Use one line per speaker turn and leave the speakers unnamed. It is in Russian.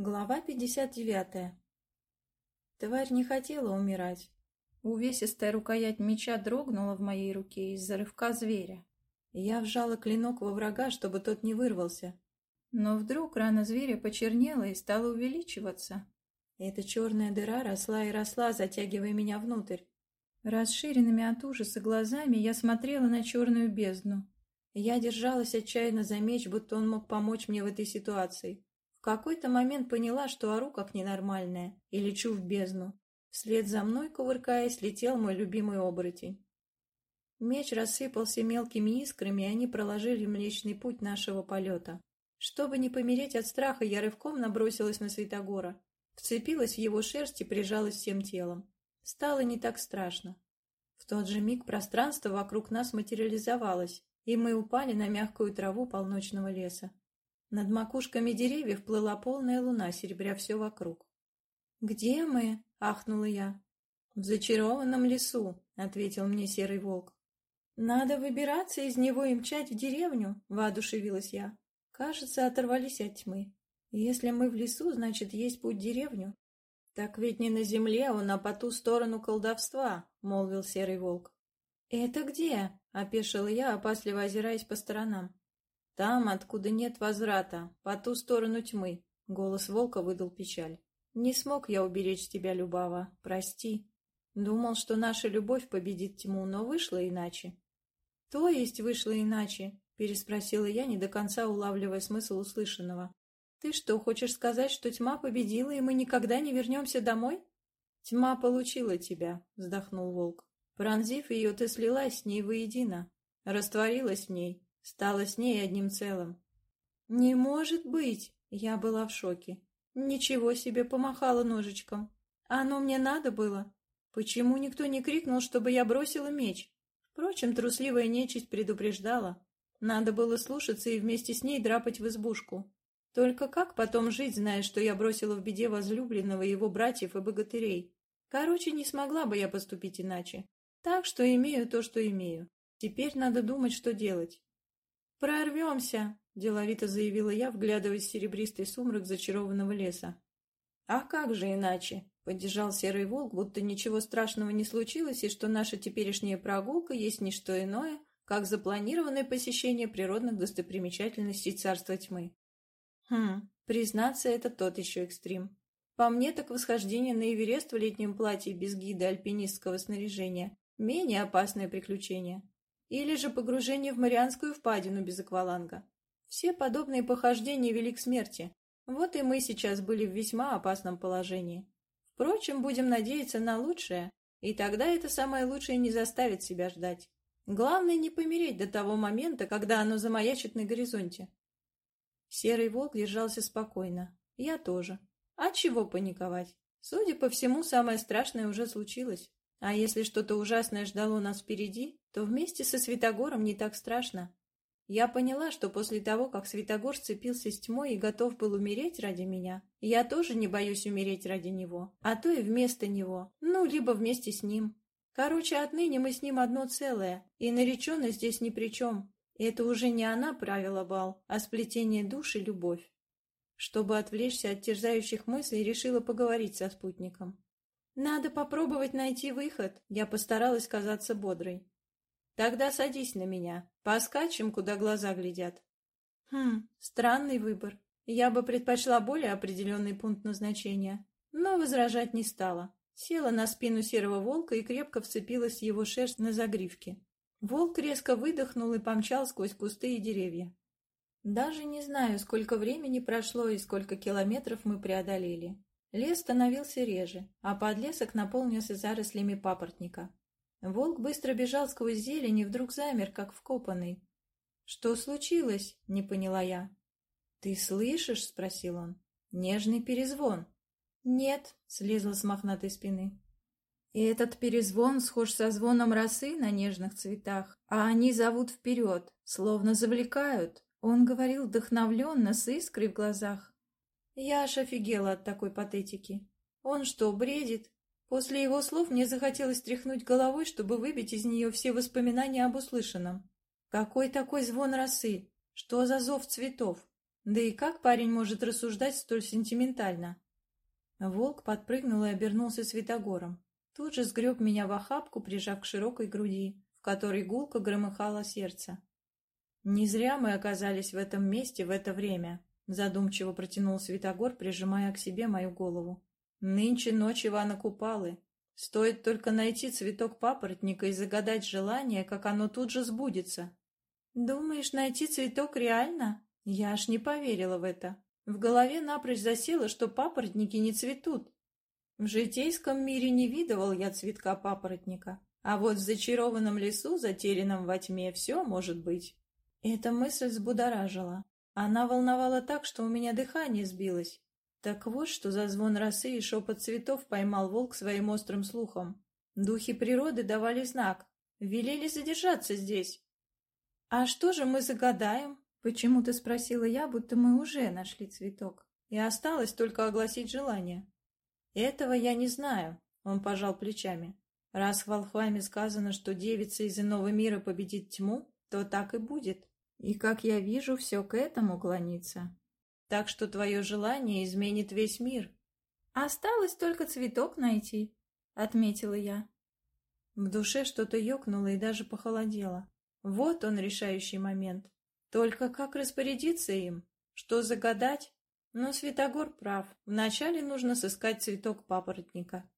Глава 59. Тварь не хотела умирать. Увесистая рукоять меча дрогнула в моей руке из-за рывка зверя. Я вжала клинок во врага, чтобы тот не вырвался. Но вдруг рана зверя почернела и стала увеличиваться. Эта черная дыра росла и росла, затягивая меня внутрь. Расширенными от ужаса глазами я смотрела на черную бездну. Я держалась отчаянно за меч, будто он мог помочь мне в этой ситуации. В какой-то момент поняла, что ору как ненормальная и лечу в бездну. Вслед за мной, кувыркаясь, летел мой любимый оборотень. Меч рассыпался мелкими искрами, и они проложили Млечный Путь нашего полета. Чтобы не помереть от страха, я рывком набросилась на Святогора. Вцепилась в его шерсть и прижалась всем телом. Стало не так страшно. В тот же миг пространство вокруг нас материализовалось, и мы упали на мягкую траву полночного леса. Над макушками деревьев плыла полная луна, серебря все вокруг. «Где мы?» — ахнула я. «В зачарованном лесу», — ответил мне серый волк. «Надо выбираться из него и мчать в деревню», — воодушевилась я. «Кажется, оторвались от тьмы. Если мы в лесу, значит, есть путь в деревню». «Так ведь не на земле, он, а по ту сторону колдовства», — молвил серый волк. «Это где?» — опешила я, опасливо озираясь по сторонам. «Там, откуда нет возврата, по ту сторону тьмы», — голос волка выдал печаль. «Не смог я уберечь тебя, Любава, прости. Думал, что наша любовь победит тьму, но вышло иначе». «То есть вышло иначе?» — переспросила я, не до конца улавливая смысл услышанного. «Ты что, хочешь сказать, что тьма победила, и мы никогда не вернемся домой?» «Тьма получила тебя», — вздохнул волк. «Пронзив ее, ты слилась с ней воедино, растворилась в ней, Стала с ней одним целым. «Не может быть!» Я была в шоке. «Ничего себе!» — помахала ножичком. «Оно мне надо было? Почему никто не крикнул, чтобы я бросила меч?» Впрочем, трусливая нечисть предупреждала. Надо было слушаться и вместе с ней драпать в избушку. Только как потом жить, зная, что я бросила в беде возлюбленного, его братьев и богатырей? Короче, не смогла бы я поступить иначе. Так что имею то, что имею. Теперь надо думать, что делать. «Прорвемся!» — деловито заявила я, вглядываясь в серебристый сумрак зачарованного леса. «А как же иначе?» — поддержал серый волк, будто ничего страшного не случилось, и что наша теперешняя прогулка есть не что иное, как запланированное посещение природных достопримечательностей царства тьмы. Хм, признаться, это тот еще экстрим. По мне, так восхождение на Эверест в летнем платье без гида альпинистского снаряжения — менее опасное приключение. Или же погружение в Марианскую впадину без акваланга. Все подобные похождения вели к смерти. Вот и мы сейчас были в весьма опасном положении. Впрочем, будем надеяться на лучшее, и тогда это самое лучшее не заставит себя ждать. Главное не помереть до того момента, когда оно замаячит на горизонте. Серый волк держался спокойно. Я тоже. А чего паниковать? Судя по всему, самое страшное уже случилось. А если что-то ужасное ждало нас впереди, то вместе со Святогором не так страшно. Я поняла, что после того, как Святогор сцепился с тьмой и готов был умереть ради меня, я тоже не боюсь умереть ради него, а то и вместо него, ну, либо вместе с ним. Короче, отныне мы с ним одно целое, и нареченный здесь ни при чем. Это уже не она правила бал, а сплетение душ и любовь. Чтобы отвлечься от терзающих мыслей, решила поговорить со спутником. «Надо попробовать найти выход», — я постаралась казаться бодрой. «Тогда садись на меня. Поскачем, куда глаза глядят». «Хм, странный выбор. Я бы предпочла более определенный пункт назначения, но возражать не стала. Села на спину серого волка и крепко вцепилась в его шерсть на загривке. Волк резко выдохнул и помчал сквозь кусты и деревья. Даже не знаю, сколько времени прошло и сколько километров мы преодолели. Лес становился реже, а подлесок наполнился зарослями папоротника. Волк быстро бежал сквозь зелень и вдруг замер, как вкопанный. «Что случилось?» — не поняла я. «Ты слышишь?» — спросил он. «Нежный перезвон». «Нет», — слезла с мохнатой спины. И этот перезвон схож со звоном росы на нежных цветах, а они зовут вперед, словно завлекают. Он говорил вдохновленно, с искрой в глазах. Я аж офигела от такой патетики. Он что, бредит? После его слов мне захотелось тряхнуть головой, чтобы выбить из нее все воспоминания об услышанном. Какой такой звон росы? Что за зов цветов? Да и как парень может рассуждать столь сентиментально? Волк подпрыгнул и обернулся Святогором. Тут же сгреб меня в охапку, прижав к широкой груди, в которой гулко громыхало сердце. «Не зря мы оказались в этом месте в это время», — задумчиво протянул Святогор, прижимая к себе мою голову. «Нынче ночь Ивана Купалы. Стоит только найти цветок папоротника и загадать желание, как оно тут же сбудется». «Думаешь, найти цветок реально?» Я аж не поверила в это. В голове напрочь засело, что папоротники не цветут. В житейском мире не видывал я цветка папоротника, а вот в зачарованном лесу, затерянном во тьме, все может быть. Эта мысль взбудоражила. Она волновала так, что у меня дыхание сбилось. Так вот, что за звон росы и шепот цветов поймал волк своим острым слухом. Духи природы давали знак, велели задержаться здесь. «А что же мы загадаем?» — почему-то спросила я, будто мы уже нашли цветок. И осталось только огласить желание. «Этого я не знаю», — он пожал плечами. «Раз в Волхваме сказано, что девица из иного мира победит тьму, то так и будет. И, как я вижу, все к этому клонится. Так что твое желание изменит весь мир. Осталось только цветок найти», — отметила я. В душе что-то ёкнуло и даже похолодело. Вот он, решающий момент. Только как распорядиться им? Что загадать? Но Святогор прав. Вначале нужно сыскать цветок папоротника.